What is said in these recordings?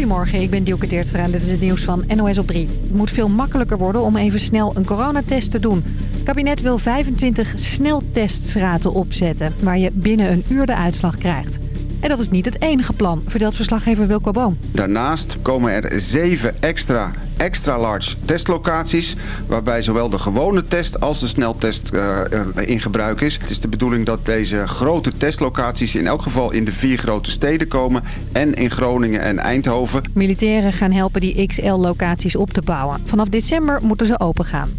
Goedemorgen, ik ben Dielke Teertstra en dit is het nieuws van NOS op 3. Het moet veel makkelijker worden om even snel een coronatest te doen. Het kabinet wil 25 snelteststraten opzetten... waar je binnen een uur de uitslag krijgt. En dat is niet het enige plan, vertelt verslaggever Wilco Boom. Daarnaast komen er zeven extra extra large testlocaties... waarbij zowel de gewone test als de sneltest uh, in gebruik is. Het is de bedoeling dat deze grote testlocaties in elk geval in de vier grote steden komen... en in Groningen en Eindhoven. Militairen gaan helpen die XL-locaties op te bouwen. Vanaf december moeten ze opengaan.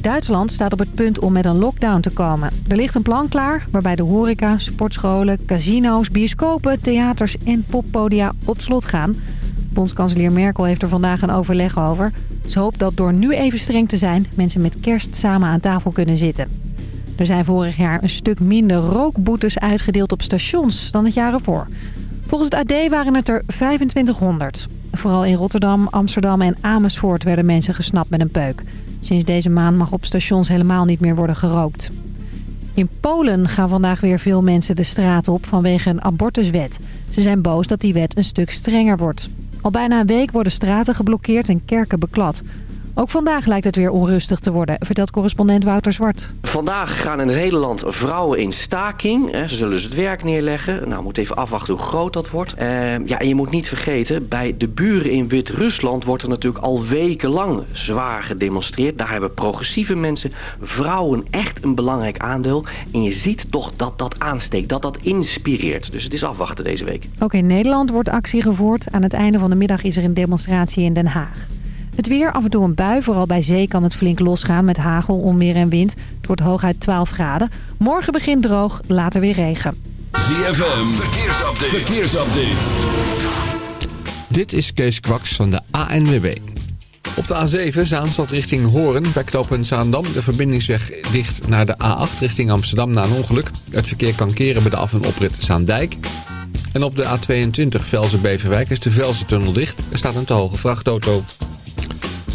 Duitsland staat op het punt om met een lockdown te komen. Er ligt een plan klaar waarbij de horeca, sportscholen, casino's, bioscopen, theaters en poppodia op slot gaan. Bondskanselier Merkel heeft er vandaag een overleg over. Ze hoopt dat door nu even streng te zijn mensen met kerst samen aan tafel kunnen zitten. Er zijn vorig jaar een stuk minder rookboetes uitgedeeld op stations dan het jaar ervoor. Volgens het AD waren het er 2500. Vooral in Rotterdam, Amsterdam en Amersfoort werden mensen gesnapt met een peuk. Sinds deze maand mag op stations helemaal niet meer worden gerookt. In Polen gaan vandaag weer veel mensen de straat op vanwege een abortuswet. Ze zijn boos dat die wet een stuk strenger wordt. Al bijna een week worden straten geblokkeerd en kerken beklad. Ook vandaag lijkt het weer onrustig te worden, vertelt correspondent Wouter Zwart. Vandaag gaan in het hele land vrouwen in staking. Ze zullen dus het werk neerleggen. Nou, we moeten even afwachten hoe groot dat wordt. Uh, ja, en je moet niet vergeten, bij de buren in Wit-Rusland wordt er natuurlijk al wekenlang zwaar gedemonstreerd. Daar hebben progressieve mensen, vrouwen echt een belangrijk aandeel. En je ziet toch dat dat aansteekt, dat dat inspireert. Dus het is afwachten deze week. Ook in Nederland wordt actie gevoerd. Aan het einde van de middag is er een demonstratie in Den Haag. Het weer, af en toe een bui. Vooral bij zee kan het flink losgaan met hagel, onweer en wind. Het wordt hooguit 12 graden. Morgen begint droog, later weer regen. ZFM, verkeersupdate. verkeersupdate. Dit is Kees Kwaks van de ANWB. Op de A7 Zaanstad richting Hoorn bij knooppunt Zaandam. De verbindingsweg dicht naar de A8 richting Amsterdam na een ongeluk. Het verkeer kan keren bij de af- en oprit Zaandijk. En op de A22 Velzen-Beverwijk is de Velzen-tunnel dicht. Er staat een te hoge vrachtauto.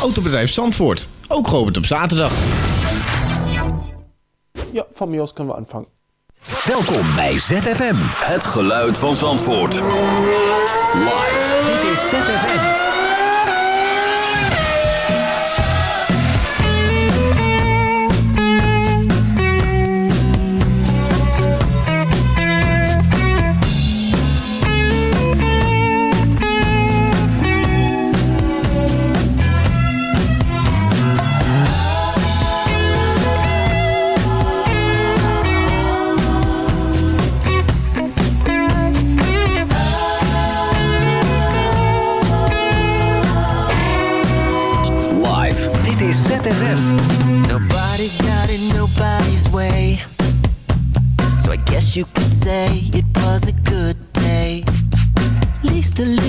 Autobedrijf Zandvoort. Ook geopend op zaterdag. Ja, van Mios kunnen we aanvangen. Welkom bij ZFM. Het geluid van Zandvoort. Live. Dit is ZFM. Nobody got it nobody's way. So I guess you could say it was a good day. At least a little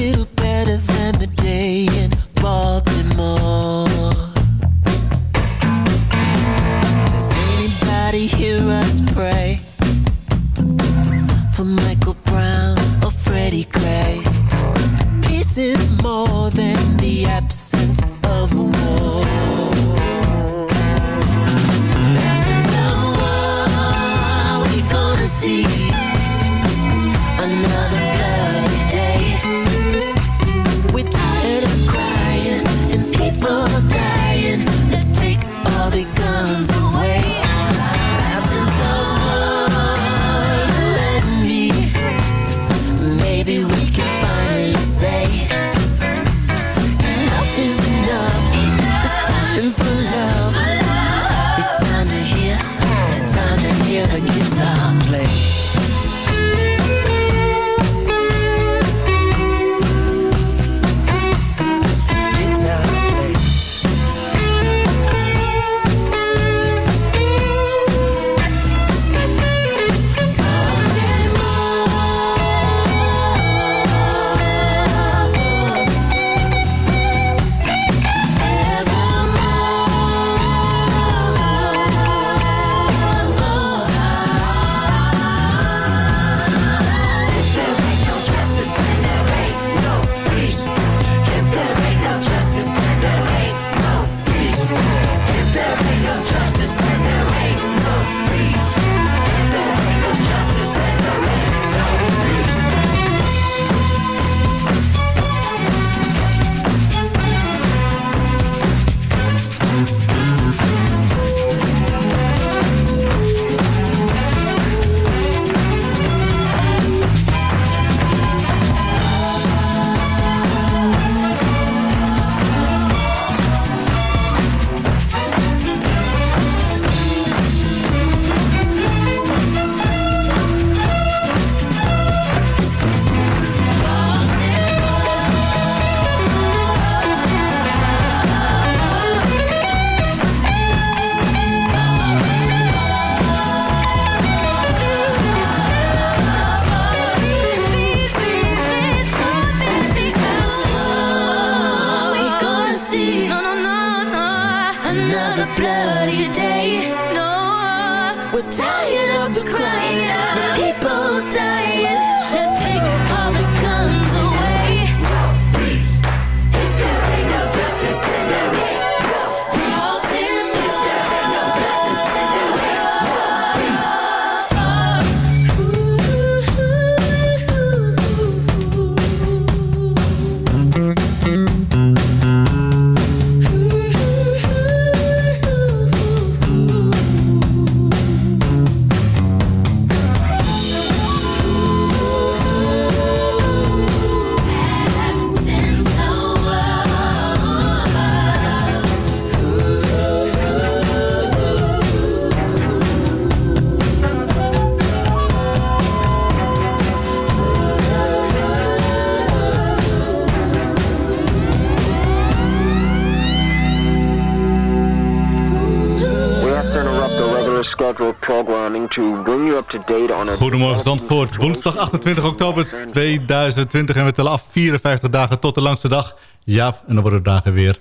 woensdag 28 oktober 2020 en we tellen af 54 dagen tot de langste dag. Ja, en dan worden de dagen weer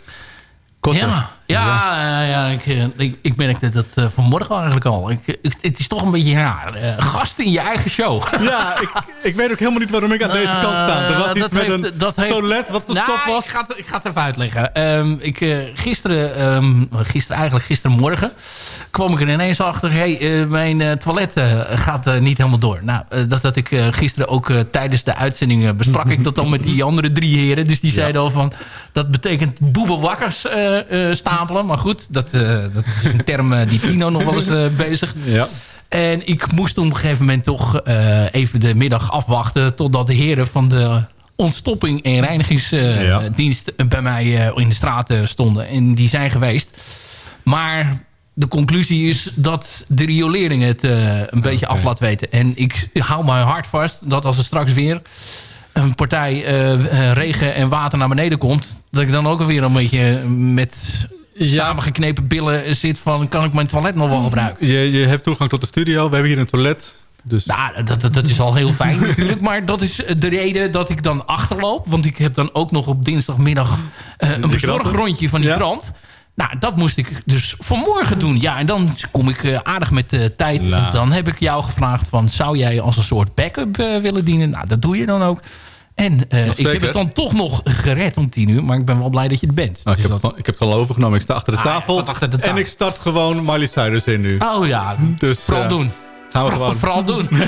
korter. Ja, ja, eh, ja ik, eh, ik, ik merkte dat eh, vanmorgen eigenlijk al. Ik, ik- het is toch een beetje raar. Eh, gast in je eigen show. Ja, ik, ik weet ook helemaal niet waarom ik aan deze kant sta. Er was Eh, iets met heeft- een heeft- toilet, wat voor Nou, stof was. Ik ga, het, ik ga het even uitleggen. Ehm, ik, eh, gisteren, ehm, gisteren, eigenlijk gistermorgen, kwam ik er ineens achter... hey, eh, mijn eh, toilet eh, gaat eh, niet helemaal door. Nou, eh, dat had ik eh, gisteren ook eh, tijdens de uitzending... eh, besprak ik dat dan met die andere drie heren. Dus die zeiden al van... dat betekent boebenwakkers eh, eh, stapelen. Maar goed, dat, eh, dat is een term eh, die Pino nog wel eens eh, bezig. Ja. En ik moest op een gegeven moment toch eh, even de middag afwachten... totdat de heren van de ontstopping en reinigingsdienst bij mij eh, in de straat eh, stonden. En die zijn geweest. Maar de conclusie is dat de riolering het eh, een beetje af laat weten. En ik hou mijn hart vast dat als er straks weer een partij eh, eh, regen en water naar beneden komt... dat ik dan ook alweer een beetje met samengeknepen billen zit van... kan ik mijn toilet nog wel gebruiken? Je, je hebt toegang tot de studio. We hebben hier een toilet. Dus Nou, dat, dat, dat is al heel fijn natuurlijk. Maar dat is de reden dat ik dan achterloop. Want ik heb dan ook nog op dinsdagmiddag eh, een bezorgrondje van die krant. Nou, dat moest ik dus vanmorgen doen. Ja, en dan kom ik eh, aardig met de tijd. Nou. Dan heb ik jou gevraagd van... zou jij als een soort backup eh, willen dienen? Nou, dat doe je dan ook. En eh, ik heb het dan toch nog gered om tien uur. Maar ik ben wel blij dat je er bent. Nou, ik, Dus heb het, al- ik heb het al overgenomen. Ik sta achter de Ah, tafel. staat achter de En ik start gewoon Miley Cyrus in nu. dat- Oh ja, Dus, vooral doen. Gaan we gewoon. Vooral doen.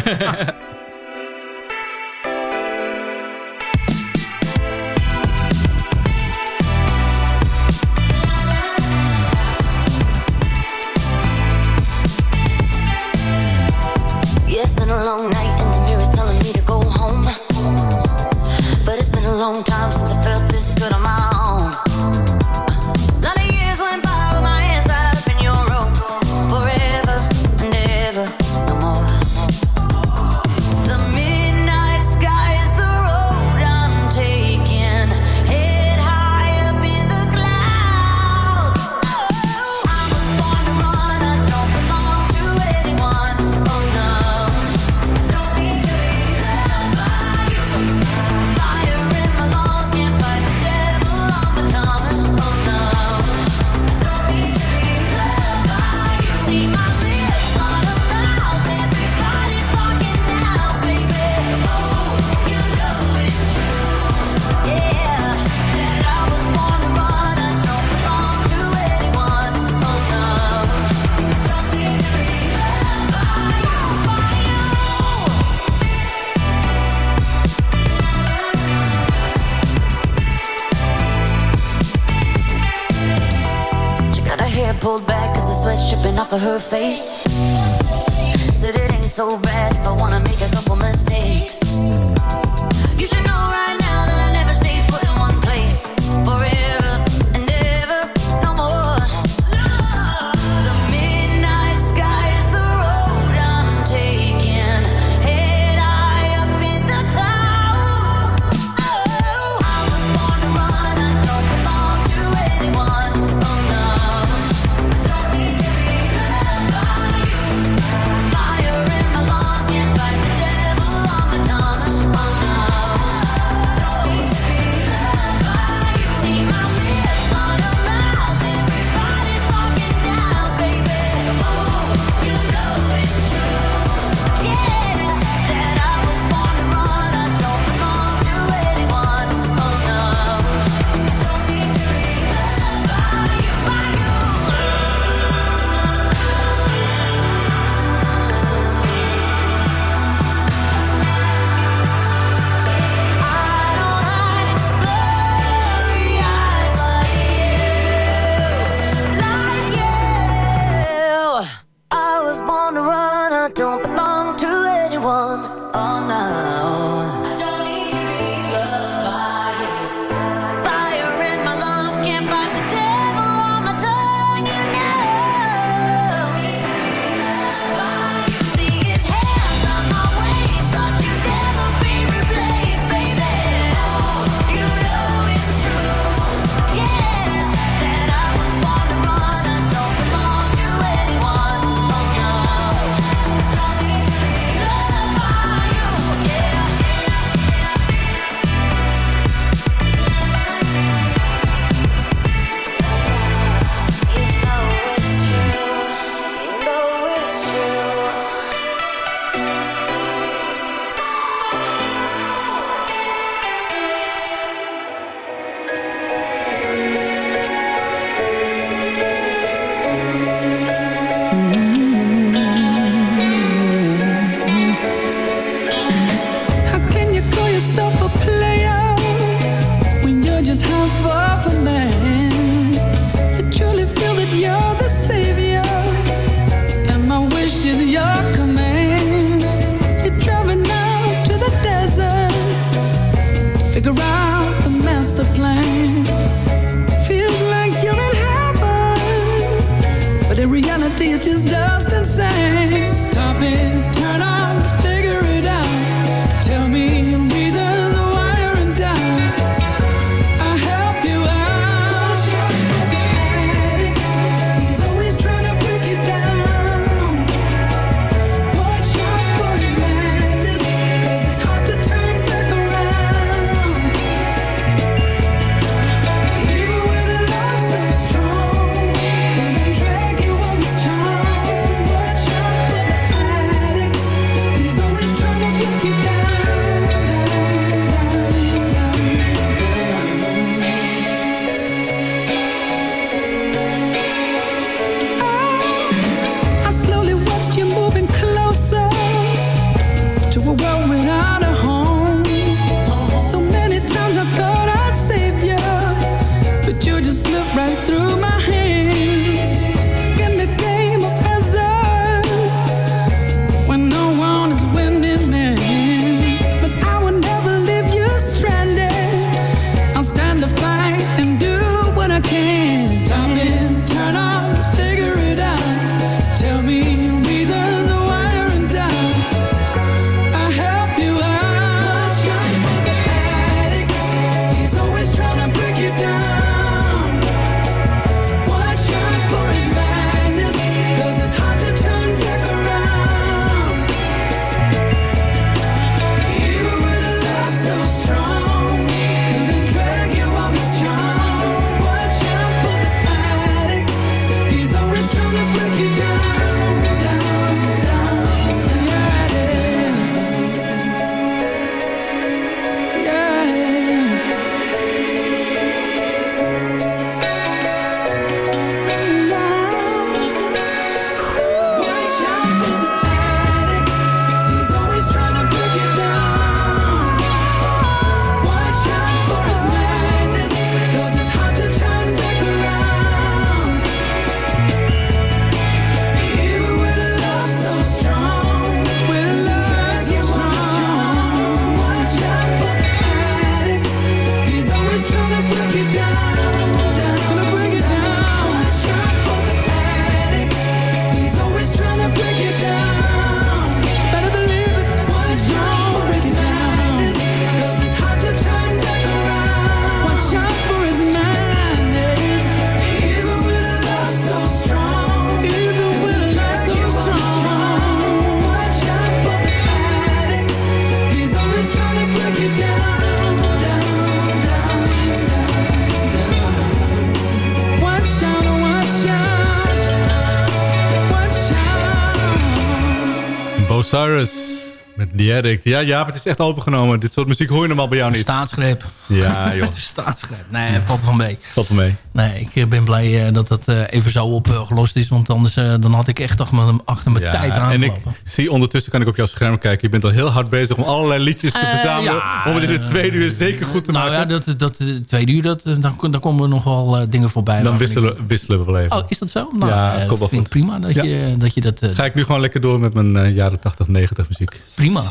Ja, ja, het is echt overgenomen. Dit soort muziek hoor je normaal bij jou niet. Staatsgreep. Ja, joh. Staatsgreep. Nee, ja. valt wel mee. Valt wel mee. Nee, ik eh, ben blij eh, dat dat eh, even zo opgelost is. Want anders dan had ik echt achter mijn, achter mijn tijd aan en ik, zie ondertussen, kan ik op jouw scherm kijken... je bent al heel hard bezig om allerlei liedjes te eh, verzamelen... Om het in de tweede uur zeker goed te maken. Nou ja, dat, dat, eh, tweede uur, dat, eh, dan, dan komen er nog wel dingen voorbij. Dan wisselen, wisselen we wel even. Oh, is dat zo? Nou, ja, uh, vind ik prima dat, je, dat je dat... Ga ik nu gewoon lekker door met mijn jaren 80, 90 muziek. Prima.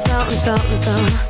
something, something, something.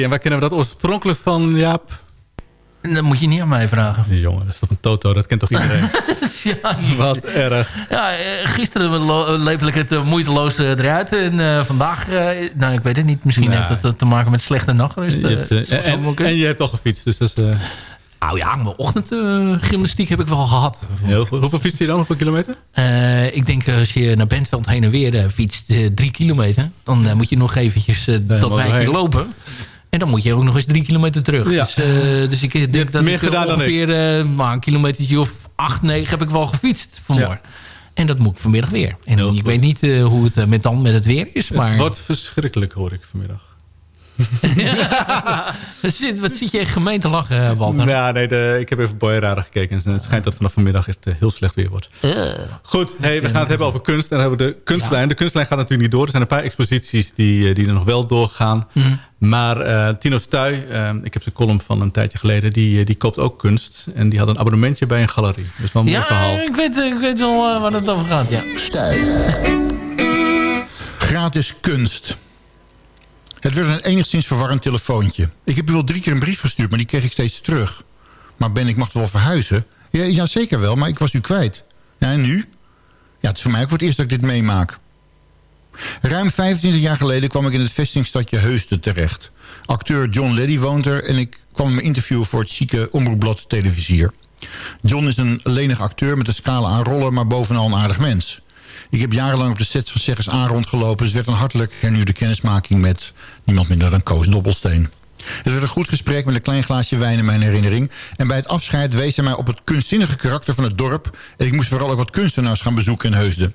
En waar kennen we dat oorspronkelijk van, Jaap? Dat moet je niet aan mij vragen. Jongen, dat is toch een Toto? Dat kent toch iedereen? ja, Wat erg. Ja, eh, gisteren lo- leefde ik het eh, moeiteloos eh, eruit. En eh, vandaag, eh, nou ik weet het niet. Misschien heeft het te maken met slechte nachtrust. Je eh, hebt, eh, en, je hebt al gefietst, dus dat is... eh, Nou ja, mijn ochtendgymnastiek heb ik wel gehad. heel goed. Hoeveel fiets je dan? Hoeveel kilometer? Eh, ik denk als je naar Bentveld heen en weer eh, fietst eh, drie kilometer... dan eh, moet je nog eventjes eh, dat wijkje lopen. En dan moet je ook nog eens drie kilometer terug. Ja. Dus, eh, dus ik denk dat meer ik eh, gedaan dan ik. ongeveer eh, maar een kilometertje of acht, negen heb ik wel gefietst vanmorgen. En dat moet ik vanmiddag weer. En ik weet niet hoe het met dan met het weer is. Maar Het wordt verschrikkelijk, hoor ik vanmiddag. wat, zit, wat zit je echt gemeen te lachen, eh, Walter? Ja, nee, de, ik heb even Boyerada gekeken. En het schijnt dat vanaf vanmiddag het eh, heel slecht weer wordt. Goed, hey, we gaan het hebben over kunst. En dan hebben we de kunstlijn. De kunstlijn gaat natuurlijk niet door. Er zijn een paar exposities die, eh, die er nog wel doorgaan. Mhm. Maar eh, Tino Stuy, eh, ik heb zijn column van een tijdje geleden... Die, eh, die koopt ook kunst. En die had een abonnementje bij een galerie. Dat is wel een mooi Ja, verhaal. ik weet, ik weet wel eh, waar het over gaat, ja. Gratis kunst. Het werd een enigszins verwarrend telefoontje. Ik heb u wel drie keer een brief gestuurd, maar die kreeg ik steeds terug. Maar Ben, ik mag wel verhuizen? Ja, ja, zeker wel, maar ik was u kwijt. En nu? Ja, het is voor mij ook voor het eerst dat ik dit meemaak. Ruim 25 jaar geleden kwam ik in het vestingstadje Heusden terecht. Acteur John Leddy woont er en ik kwam me interviewen voor het chique omroepblad Televisier. John is een lenig acteur met een scala aan rollen, maar bovenal een aardig mens. Ik heb jarenlang op de sets van Zeggens aan rondgelopen... dus werd een hartelijk hernieuwde kennismaking met niemand minder dan Koos Dobbelsteen. Het werd een goed gesprek met een klein glaasje wijn in mijn herinnering... en bij het afscheid wees hij mij op het kunstzinnige karakter van het dorp... en ik moest vooral ook wat kunstenaars gaan bezoeken in Heusden.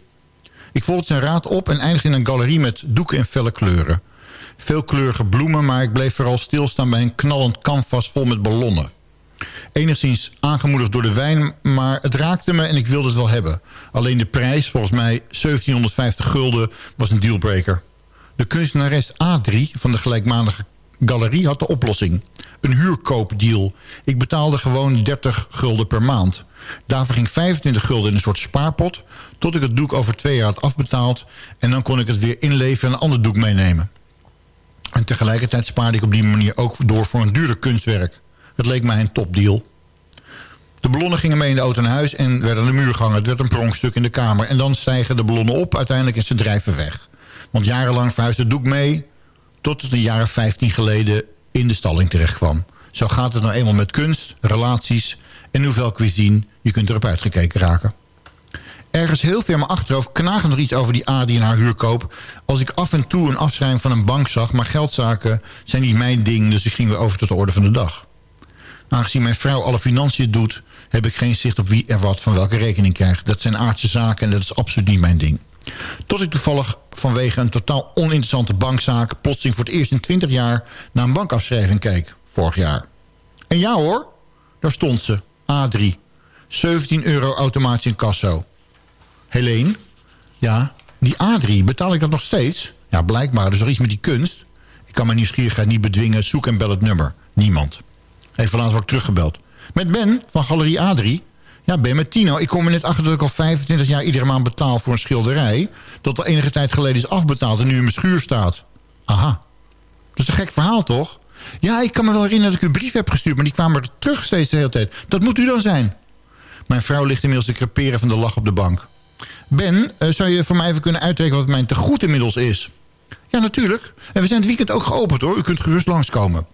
Ik volgde zijn raad op en eindigde in een galerie met doeken in felle kleuren. Veelkleurige bloemen, maar ik bleef vooral stilstaan bij een knallend canvas vol met ballonnen. Enigszins aangemoedigd door de wijn, maar het raakte me en ik wilde het wel hebben. Alleen de prijs, volgens mij 1750 gulden, was een dealbreaker. De kunstenares A3 van de gelijkmatige galerie had de oplossing. Een huurkoopdeal. Ik betaalde gewoon 30 gulden per maand. Daarvoor ging 25 gulden in een soort spaarpot... tot ik het doek over twee jaar had afbetaald... en dan kon ik het weer inleveren en een ander doek meenemen. En tegelijkertijd spaarde ik op die manier ook door voor een duurder kunstwerk. Het leek mij een topdeal. De ballonnen gingen mee in de auto naar huis en werden de muur gehangen. Het werd een pronkstuk in de kamer. En dan stijgen de ballonnen op uiteindelijk en ze drijven weg. Want jarenlang verhuisde doek mee... tot het een jaar of 15 geleden in de stalling terecht kwam. Zo gaat het nou eenmaal met kunst, relaties... en hoeveel cuisine je kunt erop uitgekeken raken. Ergens heel ver mijn achterhoofd knagend er iets over die A die in haar huurkoop... als ik af en toe een afschrijving van een bank zag... maar geldzaken zijn niet mijn ding, dus ik ging weer over tot de orde van de dag. Aangezien mijn vrouw alle financiën doet... heb ik geen zicht op wie er wat van welke rekening krijgt. Dat zijn aardse zaken en dat is absoluut niet mijn ding. Tot ik toevallig vanwege een totaal oninteressante bankzaak... plotseling voor het eerst in 20 jaar naar een bankafschrijving keek. Vorig jaar. En ja hoor, daar stond ze. A3. 17 euro automatisch in kasso. Helene? Ja, die A3, betaal ik dat nog steeds? Ja, blijkbaar, er is iets met die kunst. Ik kan mijn nieuwsgierigheid niet bedwingen, zoek en bel het nummer. Niemand. Even laatst wordt teruggebeld. Met Ben van Galerie Adrie. Ja, Ben met Tino. Ik kom er net achter dat ik al 25 jaar iedere maand betaal voor een schilderij... dat al enige tijd geleden is afbetaald en nu in mijn schuur staat. Aha. Dat is een gek verhaal, toch? Ja, ik kan me wel herinneren dat ik u brief heb gestuurd... maar die kwamen er terug steeds de hele tijd. Dat moet u dan zijn. Mijn vrouw ligt inmiddels te creperen van de lach op de bank. Ben, eh, zou je voor mij even kunnen uitrekenen wat mijn tegoed inmiddels is? Ja, natuurlijk. En we zijn het weekend ook geopend hoor. U kunt gerust langskomen.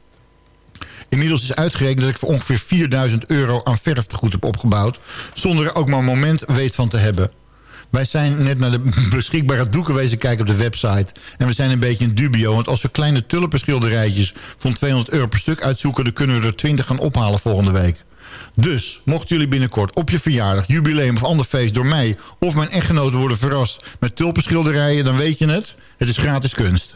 Inmiddels is uitgerekend dat ik voor ongeveer 4000 euro aan verftegoed heb opgebouwd... zonder er ook maar een moment weet van te hebben. Wij zijn net naar de beschikbare doeken wezen kijken op de website... en we zijn een beetje in dubio... want als we kleine tulpenschilderijtjes van 200 euro per stuk uitzoeken... dan kunnen we er 20 gaan ophalen volgende week. Dus, mochten jullie binnenkort op je verjaardag, jubileum of ander feest... door mij of mijn echtgenoten worden verrast met tulpenschilderijen... dan weet je het, het is gratis kunst.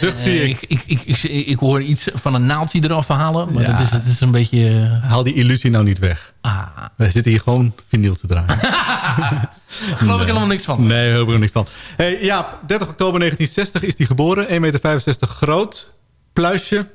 zucht zie eh, ik. Ik, ik, ik. ik hoor iets van een naaldje eraf halen. Maar dat, is, dat is een beetje... Eh, Haal die illusie nou niet weg. Ah. Zitten hier gewoon vinyl te draaien. Geloof ik helemaal niks van. Nee, daar helemaal niks van. Hey, Jaap, 30 oktober 1960 is hij geboren. 1,65 meter groot. Pluisje.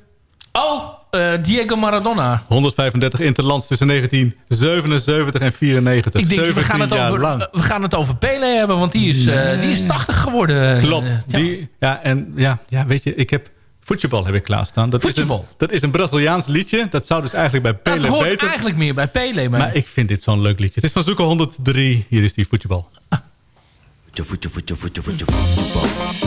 Oh! Diego Maradona. 135 interlands tussen 1977 en 94. Ik denk, we gaan, het over, lang. we gaan het over Pele hebben, want die is, die is 80 geworden. Klopt. Ja. Die, ja, en ja, ja, weet je, ik heb... Voetbal heb ik klaarstaan. Dat Voetbal. Is een, dat is een Braziliaans liedje. Dat zou dus eigenlijk bij Pele dat hoort eigenlijk meer bij Pele. Maar... maar ik vind dit zo'n leuk liedje. Het is van Zoeken 103. Hier is die voetbal. Ah. voetbal.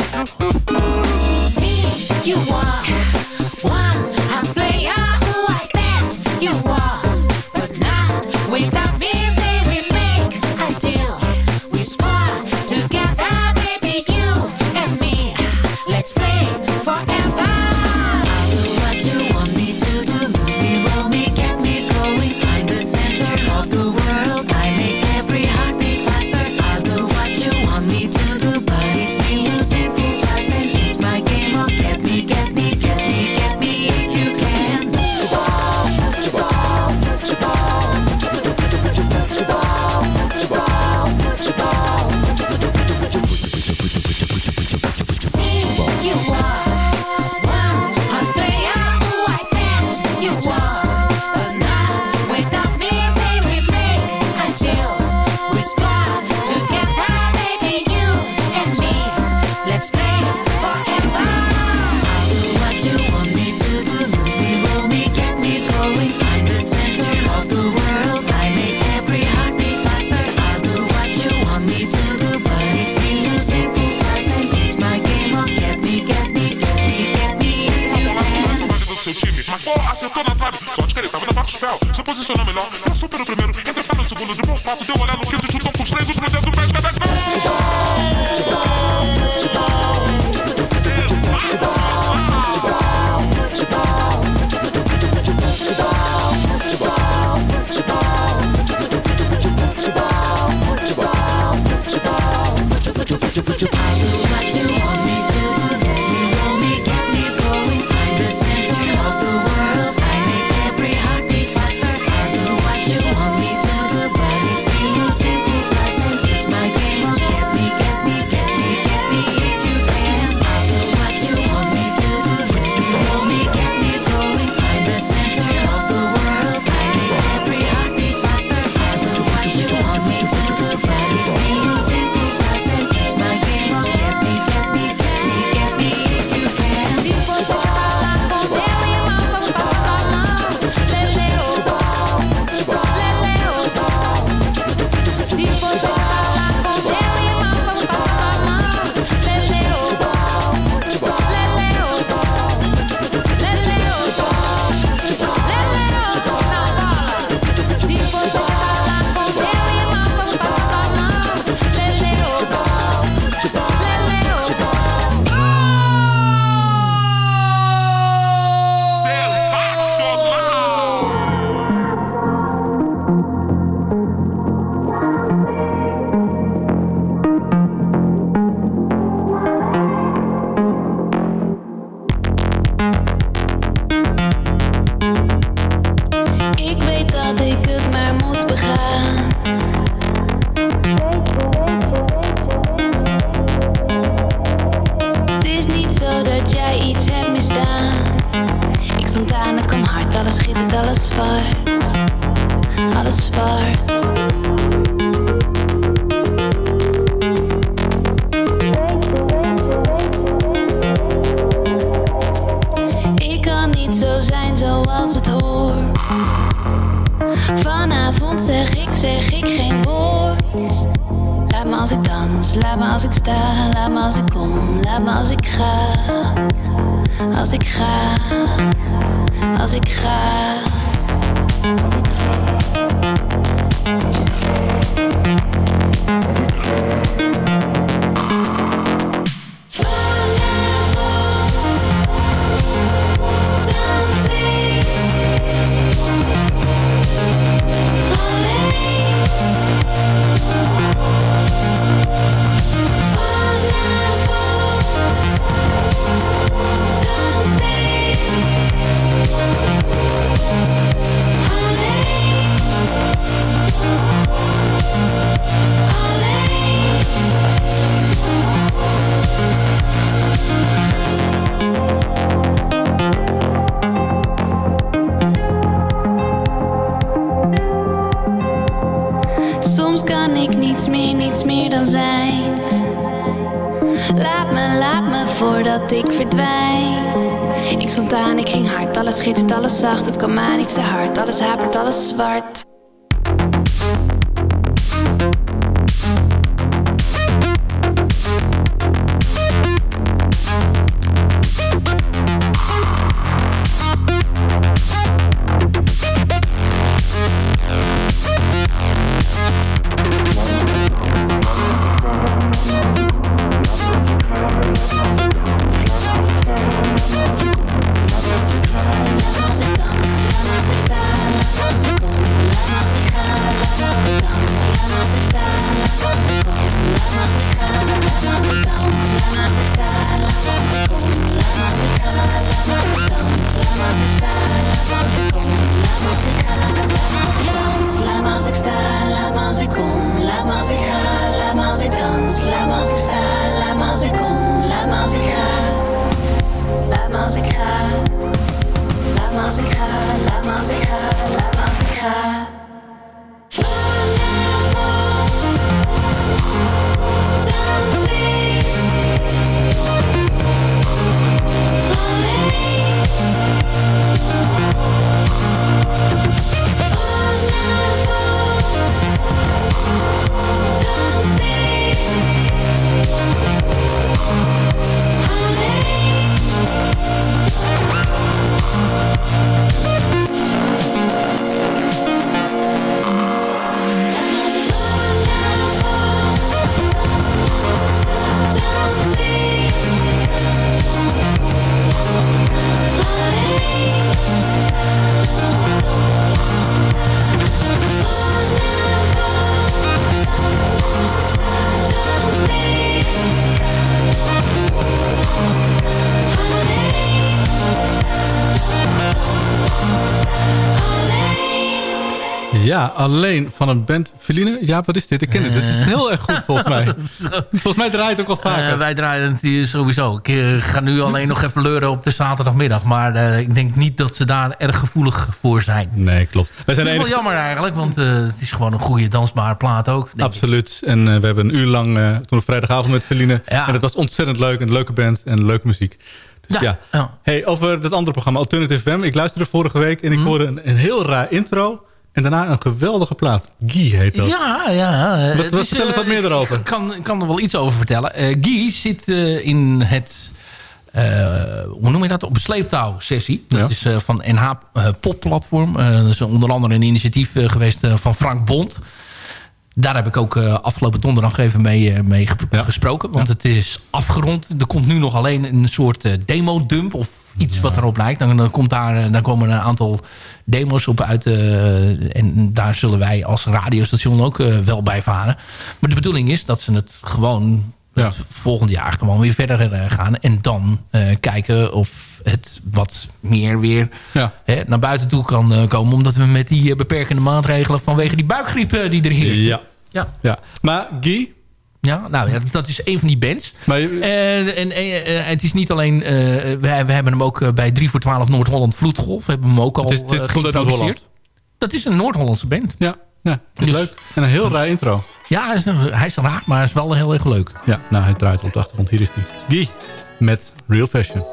Japão. posiciona melhor. Passou pelo primeiro, entra o segundo, de bom passo, deu olhar no quinto, chutou com os três, os projetos niets meer, niets meer dan zijn. Laat me, laat me voordat ik verdwijn. Ik stond aan, ik ging hard, alles schittert, alles zacht. Het kwam aan, ik zei hard, alles hapert, alles zwart. Ja, alleen van een band. Feline, ja, wat is dit? Ik ken het. Dit is heel erg goed volgens mij. volgens mij draait het ook al vaker. Eh, wij draaien het hier sowieso. Ik eh, ga nu alleen nog even leuren op de zaterdagmiddag. Maar eh, ik denk niet dat ze daar erg gevoelig voor zijn. Nee, klopt. Wij zijn Dat is wel enige- jammer eigenlijk, want eh, het is gewoon een goede dansbare plaat ook. ik. Absoluut. En eh, we hebben een uur lang eh, toen op vrijdagavond met Feline. En het was ontzettend leuk. Een leuke band en leuke muziek. Dus ja. Hey, over dat andere programma, Alternative FM. Ik luisterde vorige week en ik Mhm. hoorde een, een heel raar intro. En daarna een geweldige plaat. Guy heet dat. Ja, ja. eh, Wat, wat vertel eens eh, wat meer daarover. Ik kan, kan er wel iets over vertellen. Eh Guy zit eh, in het... eh, hoe noem je dat? Op een sleeptouw-sessie. Dat Ja. is eh, van NH eh, Pop-platform. Eh, dat is onder andere een initiatief eh, geweest eh, van Frank Bond. Daar heb ik ook eh, afgelopen donderdag even mee, eh, mee ge- gesproken. Want het is afgerond. Er komt nu nog alleen een soort eh, demo-dump of iets wat erop lijkt. Dan, dan, komt daar, eh, dan komen er een aantal demo's op uit. eh, en daar zullen wij als radiostation ook eh, wel bij varen. Maar de bedoeling is dat ze het gewoon het volgend jaar gewoon weer verder gaan. En dan kijken of het wat meer weer hè, naar buiten toe kan komen. Omdat we met die beperkende maatregelen vanwege die buikgriep die er heerst. Ja. Ja. ja. Maar Guy? Ja, nou ja, dat is een van die bands. Eh, en eh, eh, het is niet alleen... eh, we, we hebben hem ook bij 3 voor 12 Noord-Holland Vloedgolf. We hebben hem ook al Het is- het. Dat is een Noord-Hollandse band. Ja, ja is leuk. En een heel raar intro. Ja, hij is, hij is raar, maar hij is wel heel erg leuk. Ja, nou, hij draait op de achtergrond. Hier is hij. Guy met Real Fashion.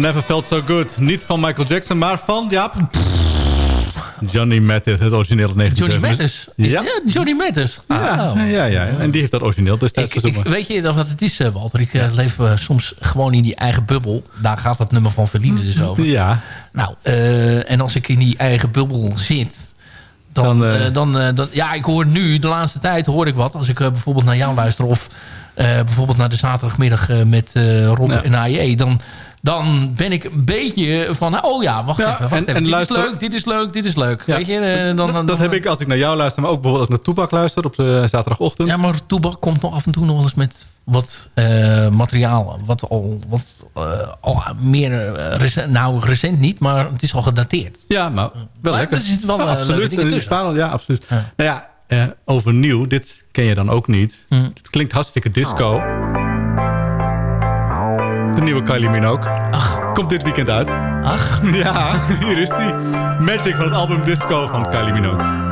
Never Felt So Good. Niet van Michael Jackson, maar van, Jaap... Johnny Mathis, het originele 1970. Johnny Mathis? Is- Ja. ja, Johnny Mathis. Ja, Oh. ja, ja, en die heeft dat origineel destijds gezongen. weet je nog wat het is, eh, Walter? Ik eh, leef eh, soms gewoon in die eigen bubbel. Daar gaat dat nummer van Verliende dus over. Ja. Nou, en als ik in die eigen bubbel zit... Dan, Dan, dan, dan, ja, ik hoor nu, de laatste tijd hoor ik wat. Als ik bijvoorbeeld naar jou luister... of bijvoorbeeld naar de zaterdagmiddag met Rob Ja. en AJ... dan dan ben ik een beetje van... oh ja, wacht Ja, even, wacht en- even. en dit luister- is leuk, dit is leuk, dit is leuk. Ja. Weet je, eh, dan, dan, dat heb ik als ik naar jou luister, maar ook bijvoorbeeld als ik naar Toebak luister op de zaterdagochtend. Ja, maar Toebak komt nog af en toe nog wel eens met wat eh, materiaal. Wat al, wat, eh, al meer eh, recent, nou recent niet, maar het is al gedateerd. Ja, maar wel Maar lekker. er zitten wel, Ja, eh, leuke absoluut. dingen Eh, tussen. ja, absoluut. Nou ja, eh, over nieuw, dit ken je dan ook niet. Hm. Het klinkt hartstikke disco. De nieuwe Kylie Minogue. Ach. Komt dit weekend uit. Ach. Ja, hier is die. Magic van het album Disco van Kylie Minogue.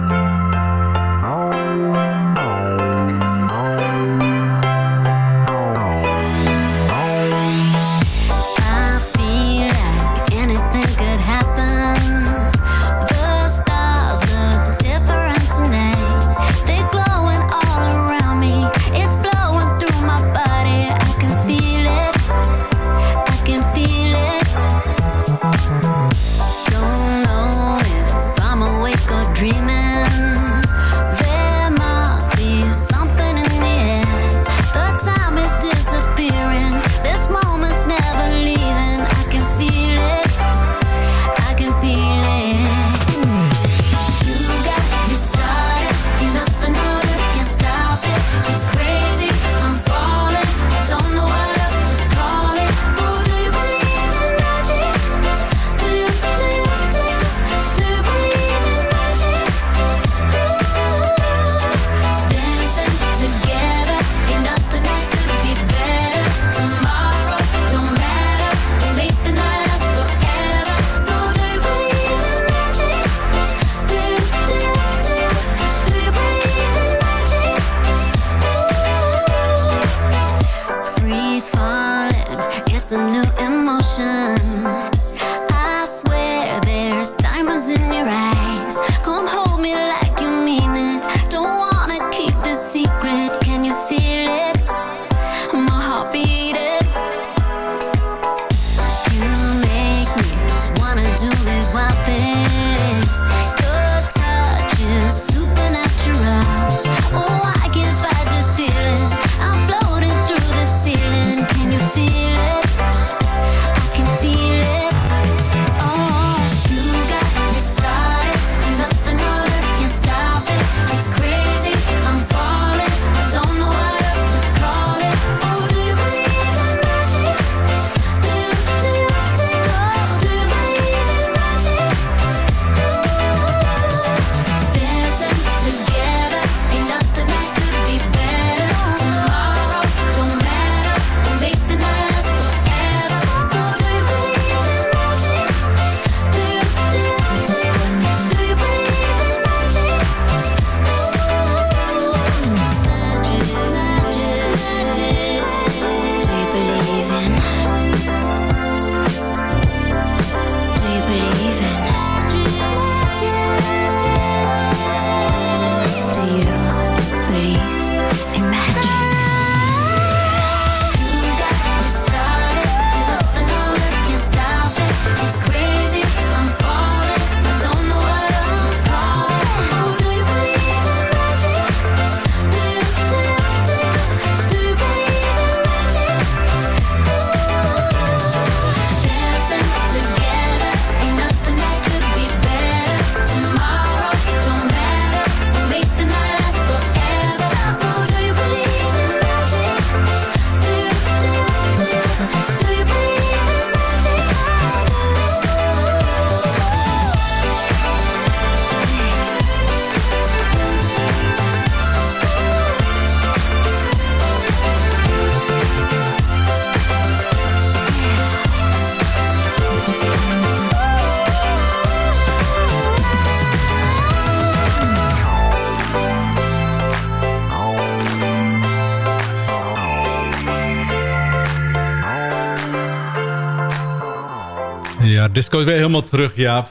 Disco is weer helemaal terug, Jaap.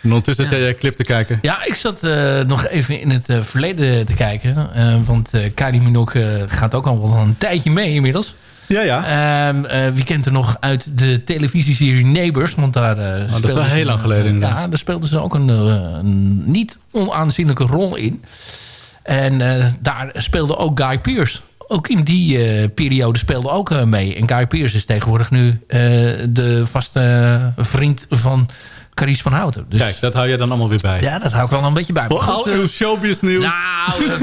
En ondertussen zit jij clip te kijken. Ja, ik zat eh, nog even in het eh, verleden te kijken. eh, want eh Kylie Minogue gaat ook al wel een tijdje mee inmiddels. Ja, ja. Ehm, eh, wie kent er nog uit de televisieserie Neighbors? Want daar, eh is speelde wel heel lang geleden, inderdaad. Ja, daar speelden ze ook een, een niet onaanzienlijke rol in. En daar speelde ook Guy Pearce. Ook in die eh, periode speelde ook eh, mee. En Guy Pearce is tegenwoordig nu eh, de vaste vriend van Carice van Houten. Dus, Kijk, dat hou je dan allemaal weer bij. Ja, dat hou ik wel een beetje bij. Voor al eh, uw showbiz nieuws. Nou, eh,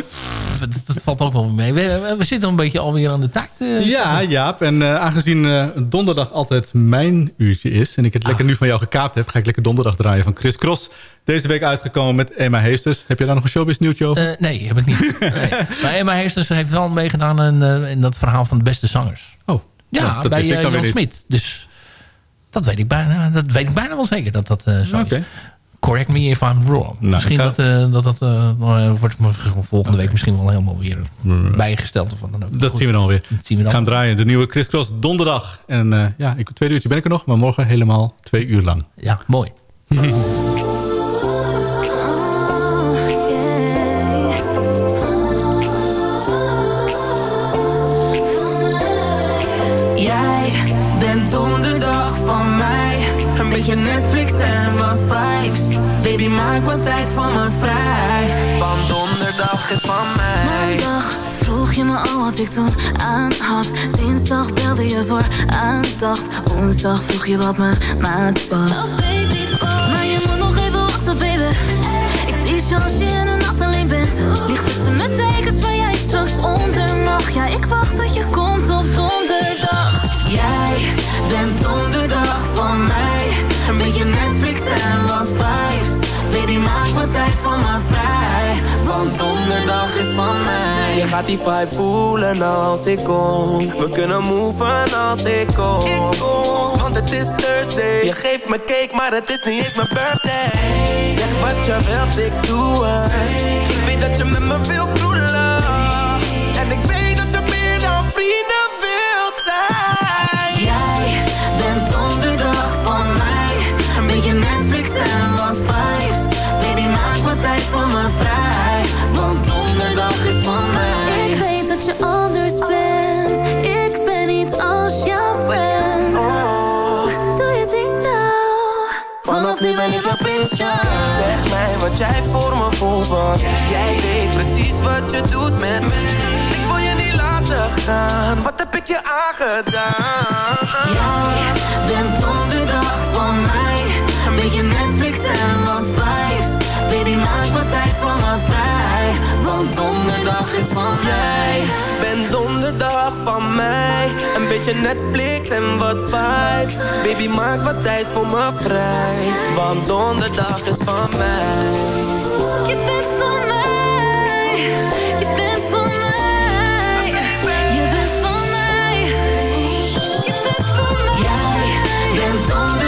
dat, dat valt ook wel mee. We, we- zitten een beetje alweer aan de taak. eh. Ja, Jaap. En eh, aangezien donderdag altijd mijn uurtje is... en ik het lekker nu van jou gekaapt heb... ga ik lekker donderdag draaien van Chris Cross. Deze week uitgekomen met Emma Heesters. Heb je daar nog een showbiz nieuwtje over? Nee, heb ik niet. Nee. Maar Emma Heesters heeft wel meegedaan in, in dat verhaal van de beste zangers. Oh, Ja, dat bij Jan. Smit. Dus dat weet, ik bijna, dat weet ik bijna wel zeker dat dat eh, zo Oké. is. Correct me if I'm wrong. misschien ik ga- dat eh, dat, dat eh, wordt volgende week misschien wel helemaal weer bijgesteld. Of wat dan ook. Dat Goed. zien we dan weer. Dat zien we dan. ga hem draaien. De nieuwe Chris Cross donderdag. En ja, ik, twee uurtje ben ik er nog. Maar morgen helemaal twee uur lang. Ja, mooi. is van mij. Maandag vroeg je me al wat ik toen aan had. Dinsdag belde je voor aandacht. Woensdag vroeg je wat mijn maat was. Maar je moet nog even wachten, baby. Ik teach je als je in de nacht alleen bent. Ligt tussen mijn tekens waar jij straks onder mag. Ja, ik wacht tot je komt tijd van me vrij. Want donderdag is van mij. Je gaat die vibe voelen als ik kom. We kunnen moven als ik kom. Want het is Thursday. Je geeft me cake, maar het is niet eens mijn birthday. Zeg wat je wilt, ik doe het. Ik weet dat je met me wil kroelen. Nu ben ik jouw prinsje. Zeg mij wat jij voor me voelt, want jij weet precies wat je doet met me. Ik wil je niet laten gaan, wat heb ik je aangedaan? Jij bent donderdag van mij. Een beetje Netflix en wat vibes. Baby, maak wat tijd voor me vrij. Want donderdag is van mij. Ben donderdag van mij, een beetje Netflix en wat vibes. Baby, maak wat tijd voor me vrij, want donderdag is van mij. Je bent van mij. Je bent van mij. Je bent van mij. Je bent van mij. Jij bent donderdag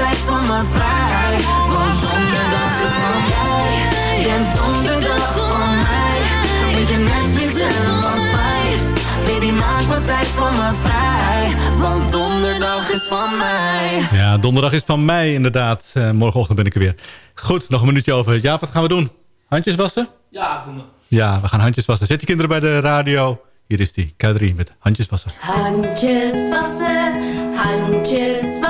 maak wat tijd voor me vrij. Want donderdag is van mij. Bent donderdag van mij. Een beetje Netflix en wat vibes. Baby, maak wat tijd voor me vrij. Want donderdag is van mij. Ja, donderdag is van mij inderdaad. Eh, morgenochtend ben ik er weer. Goed, nog een minuutje over. Ja, wat gaan we doen? Handjes wassen? Ja, doe maar. Ja, we gaan handjes wassen. Zet die kinderen bij de radio. Hier is die, K3 met handjes wassen. Handjes wassen, handjes wassen,